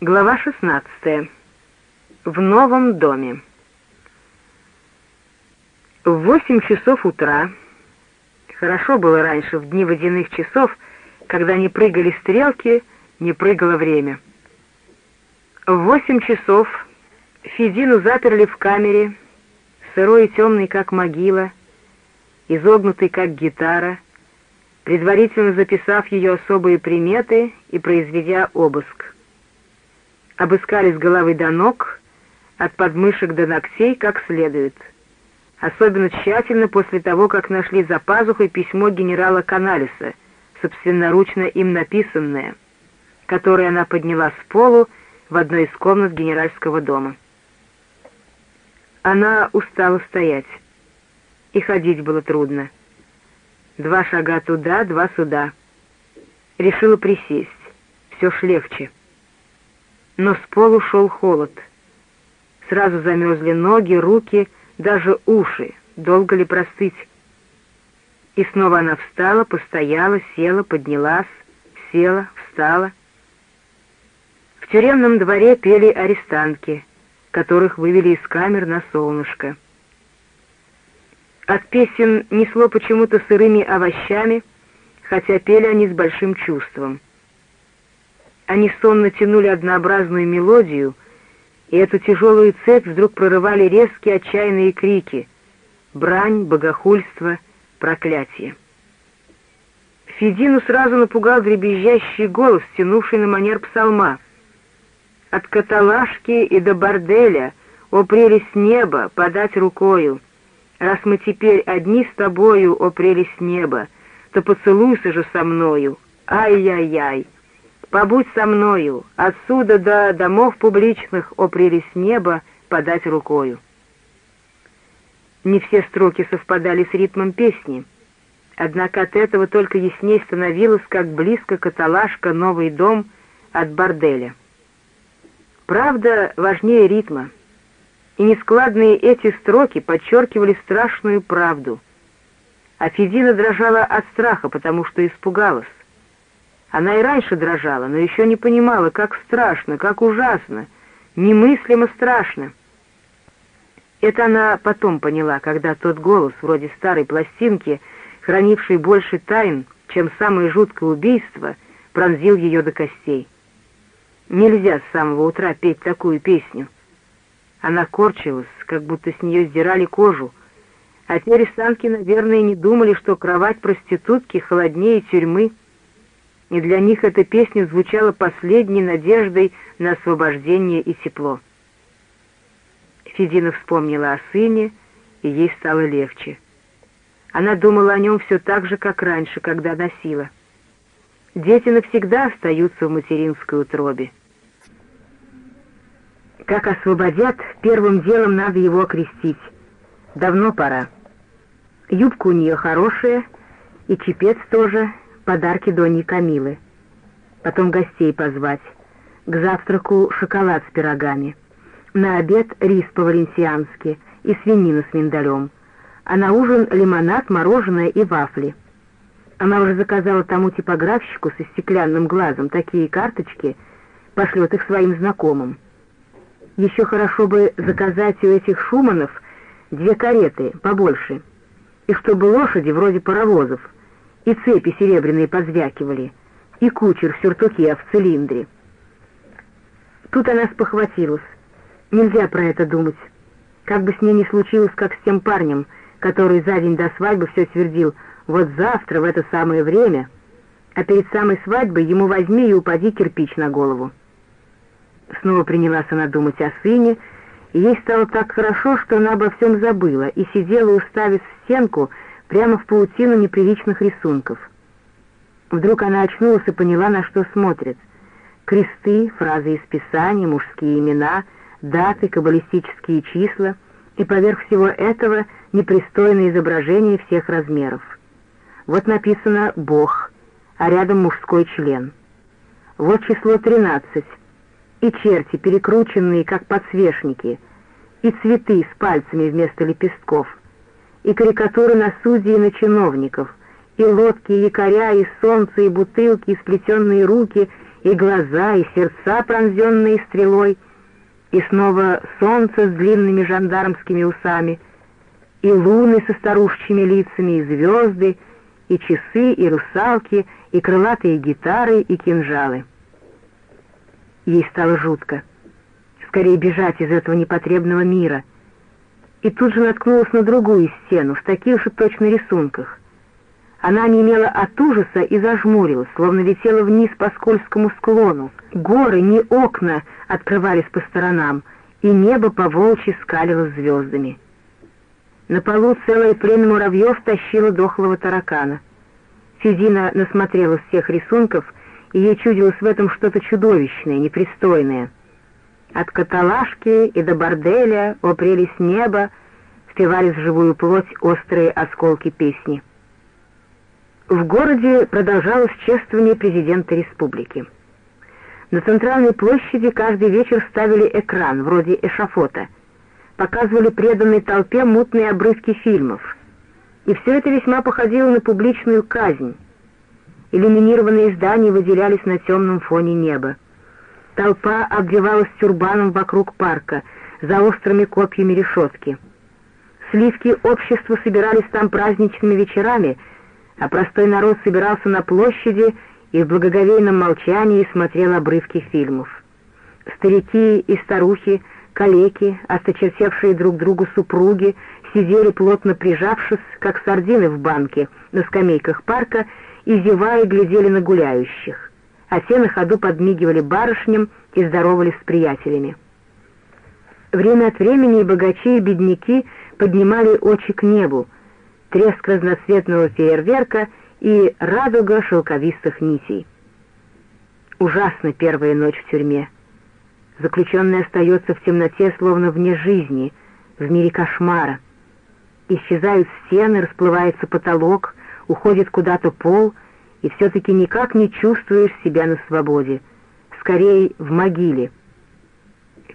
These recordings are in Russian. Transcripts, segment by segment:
Глава 16. В новом доме. В восемь часов утра, хорошо было раньше, в дни водяных часов, когда не прыгали стрелки, не прыгало время. В восемь часов Федину заперли в камере, сырой и темный, как могила, изогнутый, как гитара, предварительно записав ее особые приметы и произведя обыск обыскали с головы до ног, от подмышек до ногтей как следует. Особенно тщательно после того, как нашли за пазухой письмо генерала Каналиса, собственноручно им написанное, которое она подняла с полу в одной из комнат генеральского дома. Она устала стоять, и ходить было трудно. Два шага туда, два сюда. Решила присесть, все ж легче но с полу шел холод. Сразу замерзли ноги, руки, даже уши. Долго ли простыть? И снова она встала, постояла, села, поднялась, села, встала. В тюремном дворе пели арестантки, которых вывели из камер на солнышко. От песен несло почему-то сырыми овощами, хотя пели они с большим чувством. Они сонно тянули однообразную мелодию, и эту тяжелую цепь вдруг прорывали резкие отчаянные крики — брань, богохульство, проклятие. Федину сразу напугал дребезжащий голос, тянувший на манер псалма. «От каталажки и до борделя, о прелесть неба, подать рукою! Раз мы теперь одни с тобою, о прелесть неба, то поцелуйся же со мною! Ай-яй-яй!» Побудь со мною, отсюда до домов публичных, о прелесть неба, подать рукою. Не все строки совпадали с ритмом песни, однако от этого только ясней становилось, как близко каталажка «Новый дом» от борделя. Правда важнее ритма, и нескладные эти строки подчеркивали страшную правду. А Федина дрожала от страха, потому что испугалась. Она и раньше дрожала, но еще не понимала, как страшно, как ужасно, немыслимо страшно. Это она потом поняла, когда тот голос, вроде старой пластинки, хранивший больше тайн, чем самое жуткое убийство, пронзил ее до костей. Нельзя с самого утра петь такую песню. Она корчилась, как будто с нее сдирали кожу, а те арестанки, наверное, не думали, что кровать проститутки холоднее тюрьмы — и для них эта песня звучала последней надеждой на освобождение и тепло. Федина вспомнила о сыне, и ей стало легче. Она думала о нем все так же, как раньше, когда носила. Дети навсегда остаются в материнской утробе. Как освободят, первым делом надо его окрестить. Давно пора. Юбка у нее хорошая, и чепец тоже — подарки Дони Камилы. Потом гостей позвать. К завтраку шоколад с пирогами. На обед рис по-валенсиански и свинина с миндалем. А на ужин лимонад, мороженое и вафли. Она уже заказала тому типографщику со стеклянным глазом такие карточки, пошлет их своим знакомым. Еще хорошо бы заказать у этих Шуманов две кареты, побольше, и чтобы лошади вроде паровозов — и цепи серебряные позвякивали, и кучер в сюртуке, а в цилиндре. Тут она спохватилась. Нельзя про это думать. Как бы с ней ни случилось, как с тем парнем, который за день до свадьбы все твердил, вот завтра, в это самое время, а перед самой свадьбой ему возьми и упади кирпич на голову. Снова принялась она думать о сыне, и ей стало так хорошо, что она обо всем забыла, и сидела, уставив в стенку, прямо в паутину неприличных рисунков. Вдруг она очнулась и поняла, на что смотрит. Кресты, фразы из Писания, мужские имена, даты, каббалистические числа и поверх всего этого непристойное изображение всех размеров. Вот написано «Бог», а рядом мужской член. Вот число 13, и черти, перекрученные, как подсвечники, и цветы с пальцами вместо лепестков — и карикатуры на судей и на чиновников, и лодки, и якоря, и солнце, и бутылки, и сплетенные руки, и и глаза, и сердца, пронзенные стрелой, и снова солнце с длинными жандармскими усами, и луны со старушечьими лицами, и звезды, и часы, и русалки, и крылатые гитары, и кинжалы. Ей стало жутко. Скорее бежать из этого непотребного мира. И тут же наткнулась на другую стену, в таких же точно рисунках. Она немела от ужаса и зажмурилась, словно летела вниз по скользкому склону. Горы, не окна, открывались по сторонам, и небо по волчьи скалилось звездами. На полу целое племя муравьев тащило дохлого таракана. Физина насмотрелась всех рисунков, и ей чудилось в этом что-то чудовищное, непристойное. От каталажки и до борделя, о прелесть неба, впивались в живую плоть острые осколки песни. В городе продолжалось чествование президента республики. На центральной площади каждый вечер ставили экран, вроде эшафота. Показывали преданной толпе мутные обрывки фильмов. И все это весьма походило на публичную казнь. Иллюминированные здания выделялись на темном фоне неба. Толпа обвивалась тюрбаном вокруг парка, за острыми копьями решетки. Сливки общества собирались там праздничными вечерами — а простой народ собирался на площади и в благоговейном молчании смотрел обрывки фильмов. Старики и старухи, калеки, осточертевшие друг другу супруги, сидели плотно прижавшись, как сардины в банке, на скамейках парка и, зевая, глядели на гуляющих, а те на ходу подмигивали барышням и здоровались с приятелями. Время от времени и богачи, и бедняки поднимали очи к небу, треск разноцветного фейерверка и радуга шелковистых нитей. Ужасна первая ночь в тюрьме. Заключенный остается в темноте, словно вне жизни, в мире кошмара. Исчезают стены, расплывается потолок, уходит куда-то пол, и все-таки никак не чувствуешь себя на свободе. Скорее, в могиле.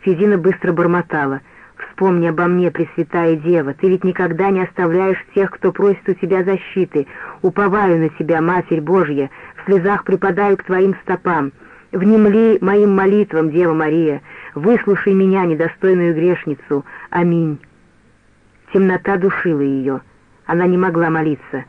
Федина быстро бормотала — Вспомни обо мне, Пресвятая Дева, ты ведь никогда не оставляешь тех, кто просит у тебя защиты. Уповаю на тебя, Матерь Божья, в слезах припадаю к твоим стопам. Внемли моим молитвам, Дева Мария, выслушай меня, недостойную грешницу. Аминь. Темнота душила ее. Она не могла молиться.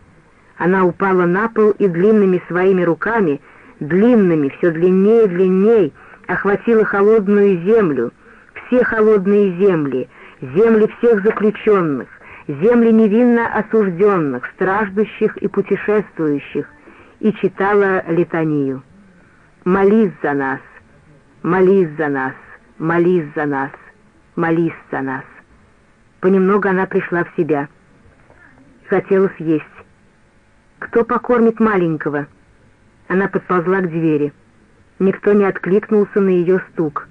Она упала на пол и длинными своими руками, длинными, все длиннее и длиннее, охватила холодную землю — все холодные земли, земли всех заключенных, земли невинно осужденных, страждущих и путешествующих, и читала литанию. «Молись за нас, молись за нас, молись за нас, молись за нас». Понемногу она пришла в себя. Хотела съесть. «Кто покормит маленького?» Она подползла к двери. Никто не откликнулся на ее стук.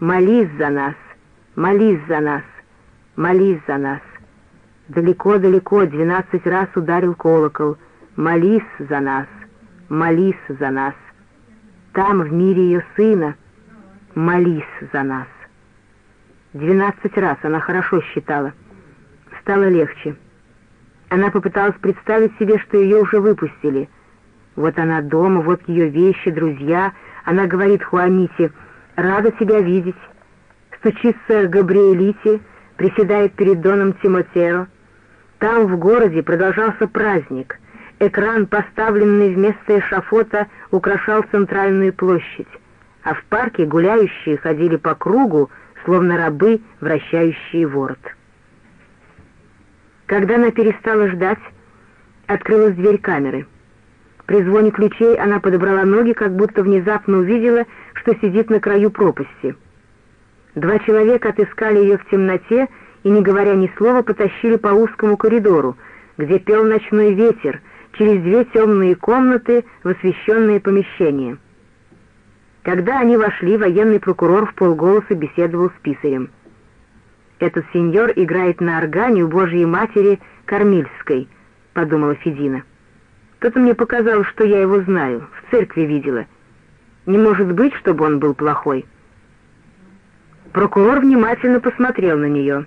Молись за нас, молись за нас, молись за нас. Далеко-далеко двенадцать раз ударил колокол. Молись за нас, молись за нас. Там, в мире ее сына, молись за нас. Двенадцать раз она хорошо считала. Стало легче. Она попыталась представить себе, что ее уже выпустили. Вот она дома, вот ее вещи, друзья. Она говорит Хуаните — рада тебя видеть. Стучится Габриэлите, приседает перед доном Тимотео. Там, в городе, продолжался праздник. Экран, поставленный вместо эшафота, украшал центральную площадь, а в парке гуляющие ходили по кругу, словно рабы, вращающие ворот. Когда она перестала ждать, открылась дверь камеры. При звоне ключей она подобрала ноги, как будто внезапно увидела, что сидит на краю пропасти. Два человека отыскали ее в темноте и, не говоря ни слова, потащили по узкому коридору, где пел ночной ветер, через две темные комнаты в освещенные помещения. Когда они вошли, военный прокурор в полголоса беседовал с писарем. «Этот сеньор играет на органе у Божьей Матери Кормильской», — подумала Федина. «То-то мне показалось, что я его знаю, в церкви видела». Не может быть, чтобы он был плохой. Прокурор внимательно посмотрел на нее.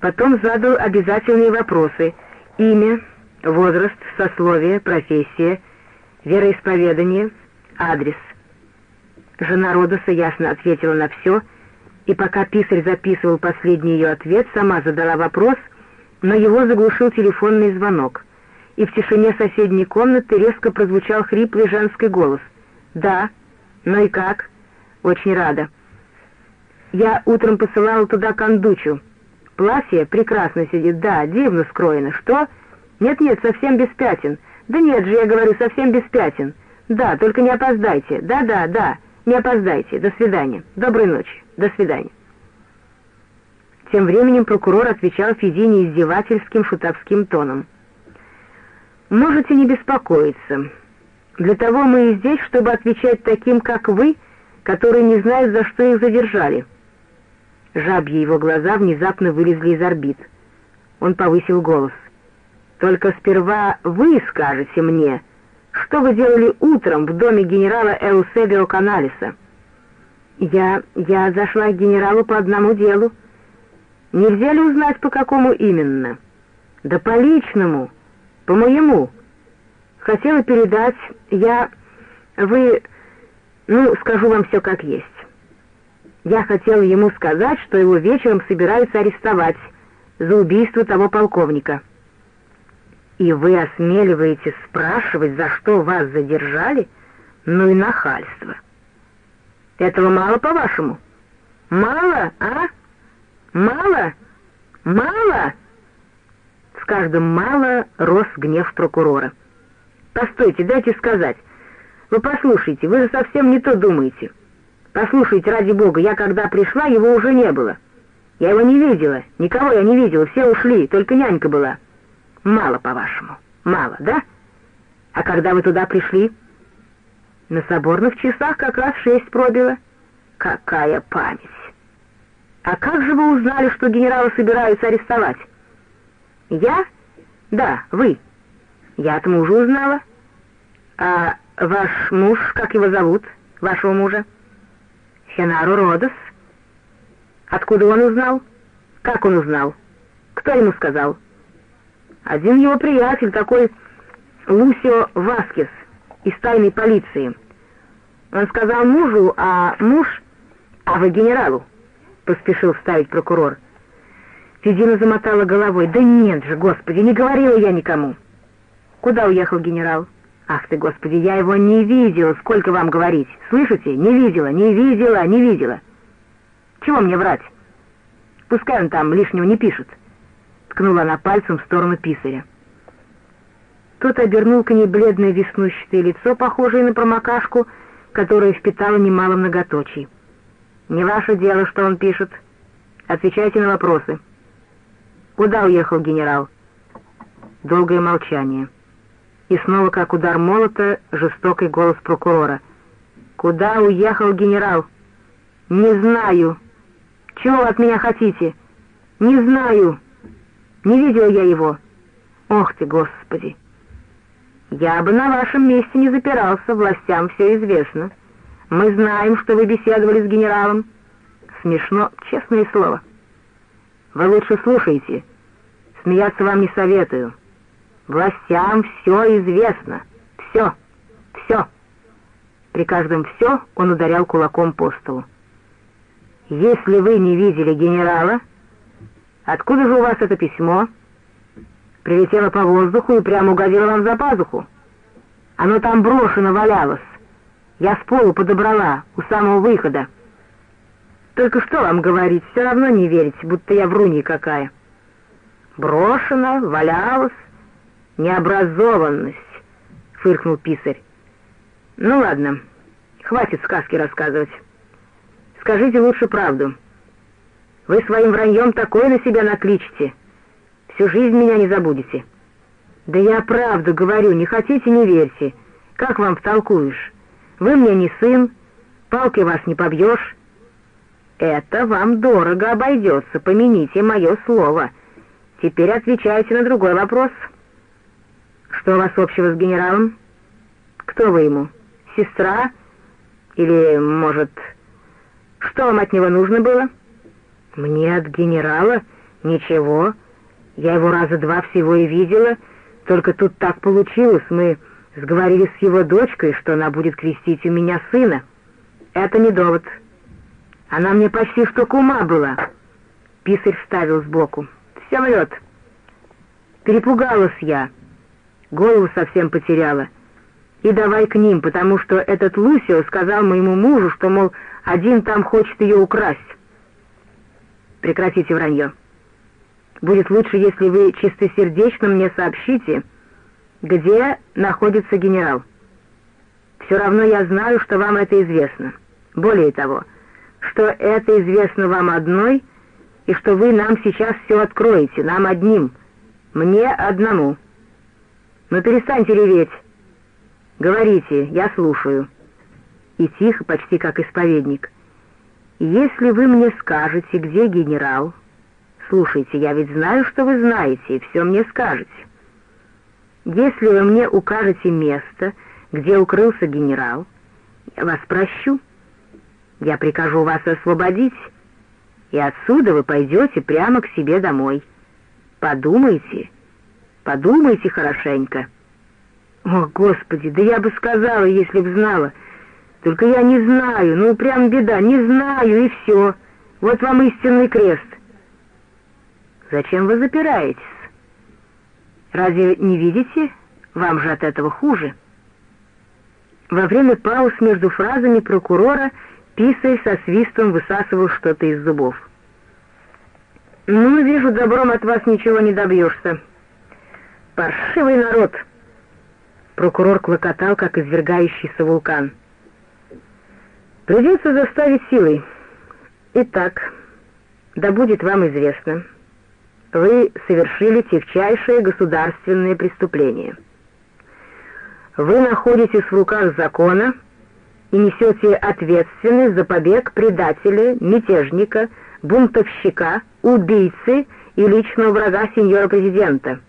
Потом задал обязательные вопросы. Имя, возраст, сословие, профессия, вероисповедание, адрес. Жена Родоса ясно ответила на все, и пока писарь записывал последний ее ответ, сама задала вопрос, но его заглушил телефонный звонок, и в тишине соседней комнаты резко прозвучал хриплый женский голос. «Да, ну и как?» «Очень рада». «Я утром посылала туда кондучу. Платье прекрасно сидит, да, дивно скроено. Что?» «Нет-нет, совсем без пятен. Да нет же, я говорю, совсем без пятен. Да, только не опоздайте. Да-да, да, не опоздайте. До свидания. Доброй ночи. До свидания». Тем временем прокурор отвечал Федине издевательским шутовским тоном. «Можете не беспокоиться. Для того мы и здесь, чтобы отвечать таким, как вы, которые не знают, за что их задержали». Жабьи его глаза внезапно вылезли из орбит. Он повысил голос. «Только сперва вы скажете мне, что вы делали утром в доме генерала Эусебио Каналиса?» «Я... я зашла к генералу по одному делу», Нельзя ли узнать, по какому именно? Да по личному, по моему. Хотела передать, я... Вы... Ну, скажу вам все как есть. Я хотела ему сказать, что его вечером собираются арестовать за убийство того полковника. И вы осмеливаетесь спрашивать, за что вас задержали? Ну и нахальство. Этого мало, по-вашему? Мало, а? «Мало? Мало?» С каждым «мало» рос гнев прокурора. «Постойте, дайте сказать. Вы послушайте, вы же совсем не то думаете. Послушайте, ради бога, я когда пришла, его уже не было. Я его не видела, никого я не видела, все ушли, только нянька была. Мало, по-вашему, мало, да? А когда вы туда пришли?» «На соборных часах как раз шесть пробило. Какая память!» «А как же вы узнали, что генерала собираются арестовать?» «Я? Да, вы. Я от мужа узнала. А ваш муж, как его зовут, вашего мужа?» «Хенару Родос». «Откуда он узнал? Как он узнал? Кто ему сказал?» «Один его приятель, такой Лусио Васкес из тайной полиции. Он сказал мужу, а муж... А вы генералу?» — поспешил вставить прокурор. Федина замотала головой. «Да нет же, господи, не говорила я никому!» «Куда уехал генерал?» «Ах ты, господи, я его не видела, сколько вам говорить! Слышите? Не видела, не видела, не видела!» «Чего мне врать? Пускай он там лишнего не пишет!» Ткнула она пальцем в сторону писаря. Тот обернул к ней бледное веснущатое лицо, похожее на промокашку, которое впитало немало многоточий. Не ваше дело, что он пишет. Отвечайте на вопросы. Куда уехал генерал? Долгое молчание. И снова, как удар молота, жестокий голос прокурора. Куда уехал генерал? Не знаю. Чего вы от меня хотите? Не знаю. Не видел я его. Ох ты, Господи! Я бы на вашем месте не запирался, властям все известно. Мы знаем, что вы беседовали с генералом. Смешно, честное слово. Вы лучше слушайте. Смеяться вам не советую. Властям все известно. Все, все. При каждом «все» он ударял кулаком по столу. «Если вы не видели генерала, откуда же у вас это письмо?» Прилетело по воздуху и прямо угодило вам за пазуху. Оно там брошено валялось. Я с полу подобрала, у самого выхода. Только что вам говорить, все равно не верите, будто я врунья какая. Брошена, валялась, необразованность, фыркнул писарь. Ну ладно, хватит сказки рассказывать. Скажите лучше правду. Вы своим враньем такое на себя накличите. Всю жизнь меня не забудете. Да я правду говорю, не хотите, не верьте. Как вам втолкуешь? Вы мне не сын, палкой вас не побьешь. Это вам дорого обойдется, помяните мое слово. Теперь отвечайте на другой вопрос. Что у вас общего с генералом? Кто вы ему? Сестра? Или, может, что вам от него нужно было? Мне от генерала ничего. Я его раза два всего и видела, только тут так получилось, мы... Сговорились с его дочкой, что она будет крестить у меня сына. это не довод. Она мне почти что кума была. Писарь вставил сбоку. Все врет. Перепугалась я. Голову совсем потеряла. И давай к ним, потому что этот Лусио сказал моему мужу, что, мол, один там хочет ее украсть. Прекратите вранье. Будет лучше, если вы чистосердечно мне сообщите, где находится генерал. Все равно я знаю, что вам это известно. Более того, что это известно вам одной, и что вы нам сейчас все откроете, нам одним, мне одному. Но перестаньте реветь. Говорите, я слушаю. И тихо, почти как исповедник. Если вы мне скажете, где генерал... Слушайте, я ведь знаю, что вы знаете, и все мне скажете. Если вы мне укажете место, где укрылся генерал, я вас прощу. Я прикажу вас освободить, и отсюда вы пойдете прямо к себе домой. Подумайте, подумайте хорошенько. О, Господи, да я бы сказала, если б знала. Только я не знаю, ну прям беда, не знаю, и все. Вот вам истинный крест. Зачем вы запираетесь? Разве не видите? Вам же от этого хуже. Во время пауз между фразами прокурора Писарь со свистом высасывал что-то из зубов. «Ну, вижу, добром от вас ничего не добьешься. Паршивый народ!» Прокурор клокотал, как извергающийся вулкан. «Придется заставить силой. Итак, да будет вам известно, вы совершили тягчайшее государственное преступление» вы находитесь в руках закона и несете ответственность за побег предателя, мятежника, бунтовщика, убийцы и личного врага сеньора президента.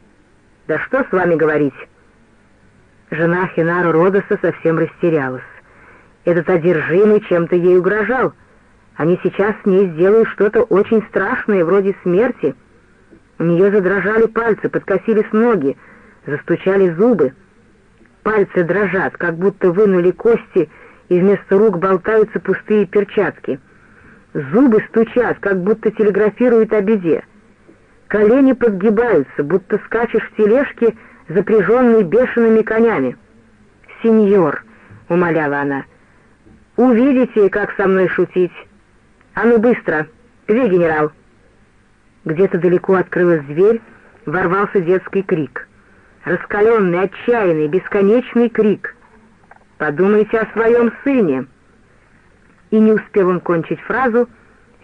Да что с вами говорить? Жена Хинара Родоса совсем растерялась. Этот одержимый чем-то ей угрожал. Они сейчас с ней сделают что-то очень страшное, вроде смерти. У нее задрожали пальцы, подкосились ноги, застучали зубы. Пальцы дрожат, как будто вынули кости, и вместо рук болтаются пустые перчатки. Зубы стучат, как будто телеграфируют о беде. Колени подгибаются, будто скачешь в тележке, запряженной бешеными конями. «Сеньор», — умоляла она, — «увидите, как со мной шутить. А ну быстро, где генерал?» Где-то далеко открылась дверь, ворвался детский крик — раскаленный, отчаянный, бесконечный крик. «Подумайте о своем сыне!» И не успел он кончить фразу,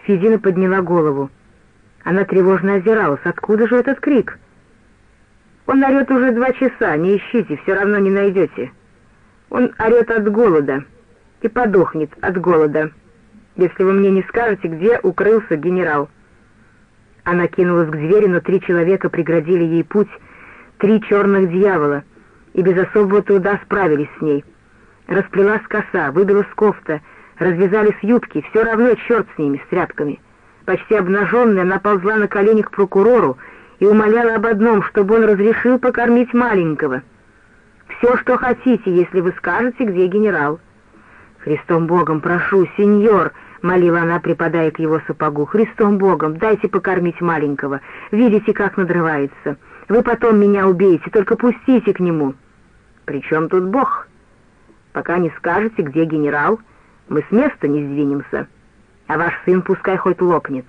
Федина подняла голову. Она тревожно озиралась. Откуда же этот крик? Он орет уже два часа, не ищите, все равно не найдете. Он орет от голода и подохнет от голода, если вы мне не скажете, где укрылся генерал. Она кинулась к двери, но три человека преградили ей путь, три черных дьявола, и без особого труда справились с ней. Расплелась коса, выбилась кофта, развязались юбки, все равно черт с ними, с тряпками. Почти обнаженная, она ползла на колени к прокурору и умоляла об одном, чтобы он разрешил покормить маленького. «Все, что хотите, если вы скажете, где генерал». «Христом Богом прошу, сеньор!» — молила она, припадая к его сапогу. «Христом Богом, дайте покормить маленького. Видите, как надрывается. Вы потом меня убейте, только пустите к нему. При чем тут Бог? Пока не скажете, где генерал, мы с места не сдвинемся, а ваш сын пускай хоть лопнет.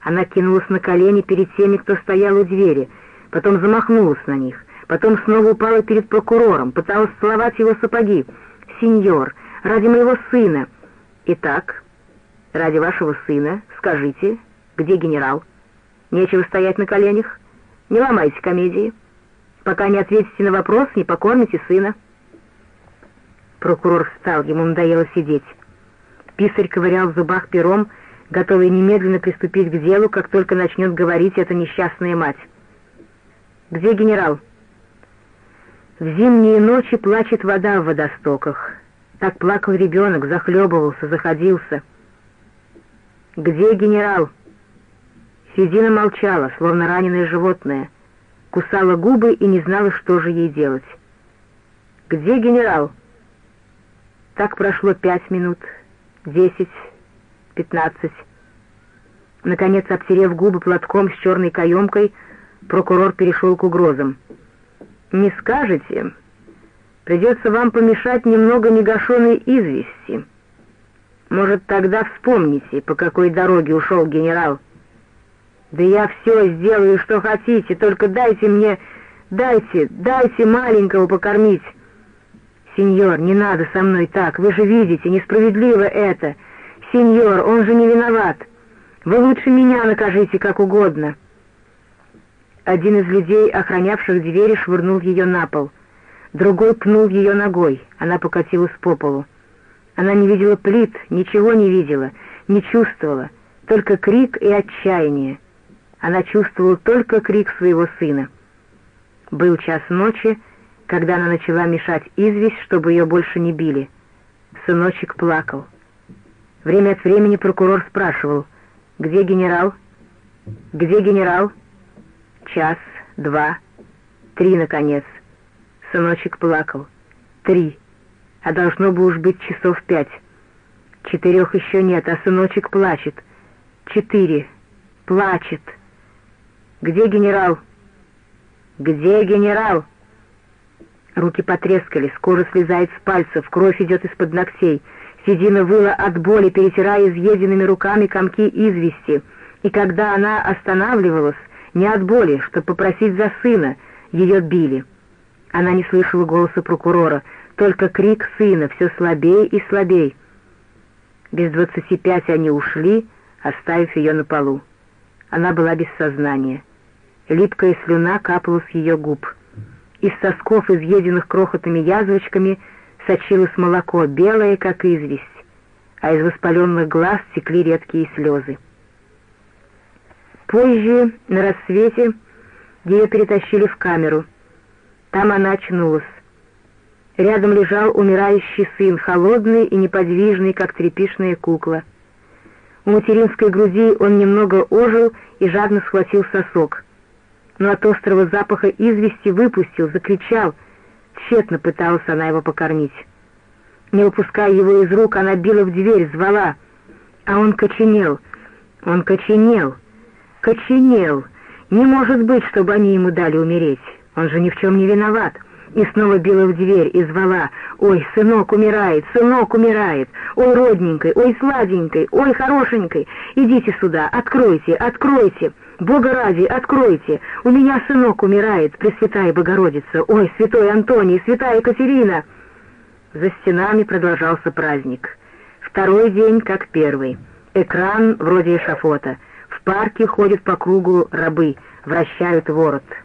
Она кинулась на колени перед теми, кто стоял у двери, потом замахнулась на них, потом снова упала перед прокурором, пыталась целовать его сапоги. «Сеньор, ради моего сына!» «Итак, ради вашего сына, скажите, где генерал? Нечего стоять на коленях?» Не ломайте комедии. Пока не ответите на вопрос, не покормите сына. Прокурор встал, ему надоело сидеть. Писарь ковырял в зубах пером, готовый немедленно приступить к делу, как только начнет говорить эта несчастная мать. «Где генерал?» В зимние ночи плачет вода в водостоках. Так плакал ребенок, захлебывался, заходился. «Где генерал?» Федина молчала, словно раненое животное, кусала губы и не знала, что же ей делать. «Где генерал?» Так прошло пять минут, десять, пятнадцать. Наконец, обтерев губы платком с черной каемкой, прокурор перешел к угрозам. «Не скажете? Придется вам помешать немного негашенной извести. Может, тогда вспомните, по какой дороге ушел генерал?» «Да я все сделаю, что хотите, только дайте мне, дайте, дайте маленького покормить». «Сеньор, не надо со мной так, вы же видите, несправедливо это. Сеньор, он же не виноват. Вы лучше меня накажите как угодно». Один из людей, охранявших двери, швырнул ее на пол. Другой пнул ее ногой, она покатилась по полу. Она не видела плит, ничего не видела, не чувствовала, только крик и отчаяние. Она чувствовала только крик своего сына. Был час ночи, когда она начала мешать известь, чтобы ее больше не били. Сыночек плакал. Время от времени прокурор спрашивал, «Где генерал? Где генерал?» Час, два, три, наконец. Сыночек плакал. Три. А должно бы уж быть часов пять. Четырех еще нет, а сыночек плачет. Четыре. Плачет. Где генерал? Где генерал? Руки потрескались, кожа слезает с пальцев, кровь идет из-под ногтей. Седина выла от боли, перетирая изъеденными руками комки извести. И когда она останавливалась, не от боли, чтобы попросить за сына, ее били. Она не слышала голоса прокурора, только крик сына все слабее и слабее. Без двадцати пять они ушли, оставив ее на полу. Она была без сознания. Липкая слюна капала с ее губ. Из сосков, изъеденных крохотными язвочками, сочилось молоко, белое, как известь, а из воспаленных глаз текли редкие слезы. Позже, на рассвете, ее перетащили в камеру. Там она очнулась. Рядом лежал умирающий сын, холодный и неподвижный, как тряпишная кукла. У материнской груди он немного ожил и жадно схватил сосок. Но от острого запаха извести выпустил, закричал. Тщетно пыталась она его покормить. Не выпуская его из рук, она била в дверь, звала. А он коченел. Он коченел коченел. Не может быть, чтобы они ему дали умереть. Он же ни в чем не виноват. И снова била в дверь и звала. «Ой, сынок умирает, сынок умирает! Ой, родненькой, ой, сладенькой, ой, хорошенькой! Идите сюда, откройте, откройте! Бога ради, откройте! У меня сынок умирает, Пресвятая Богородица! Ой, святой Антоний, святая Екатерина!» За стенами продолжался праздник. Второй день, как первый. Экран вроде эшафота — в парке ходят по кругу рабы, вращают ворот —